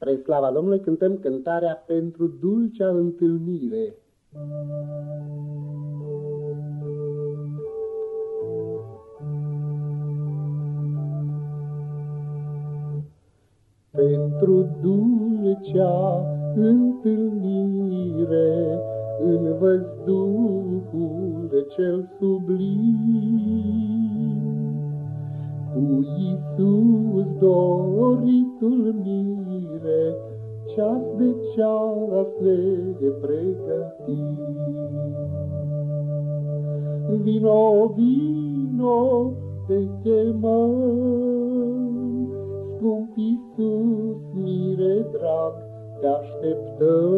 Spre slava Domnului cântăm cântarea pentru dulcea întâlnire. Pentru dulcea întâlnire în văzduhul cel sublim, cu Iisus doritul mire, ceas de ceas ne pregătim. Vino, vino, te chemăm, scump Iisus, mire drag, te așteptăm.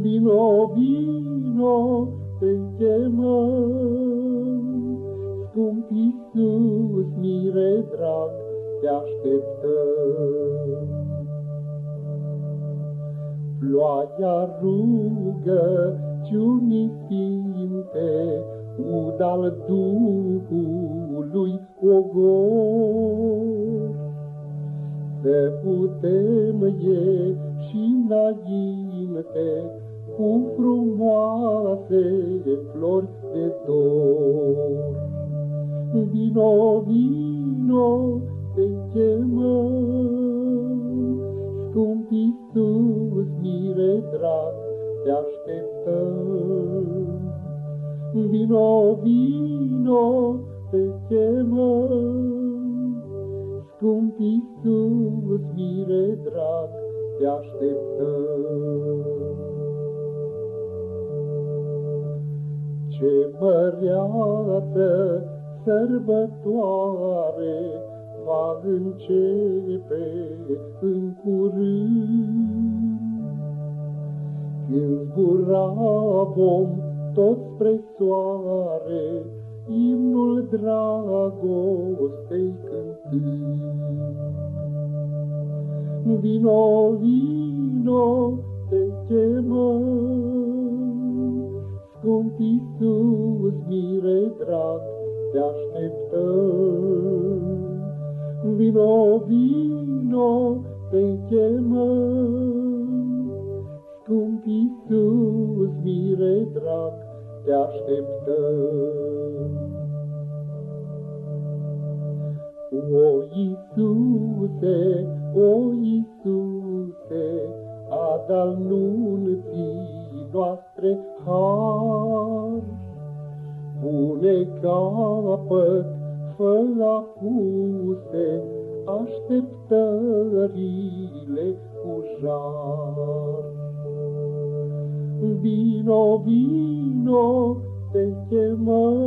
Vino, vino, te chemăm, scump Iisus, mire drag, te așteptăm. Ploaia rugă ciunii sfinte, ud al Duhului ogor. Să putem ieși înainte cu frumoase flori de dor. Vino, vino, te chemăm, scump Iisus, mire drag, te așteptăm. Vino, vino, te chemăm, scump Iisus, mire drag, te așteptăm. Ce măreață sărbătoare va începe în curând. Când zbura vom tot spre soare, imnul dragostei cântând. Vino, vino, te chemăm, scump Iisus, mire drag, te așteptăm. Vino, vino, te chemăm, scump Iisus, mire drag, te așteptăm. O Iisuse, o Iisuse, adal nunții capăt, fă apuse, așteptările cu jar. Vino, vino, te chemăm,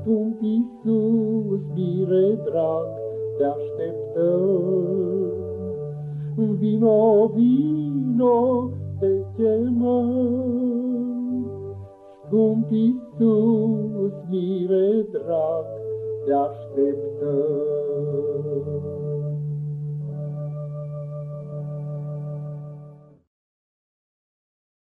Scump Iisus, mire drag, te așteptăm. Vino, vino, te chemăm, Scump Iisus, mire drag, te așteptăm.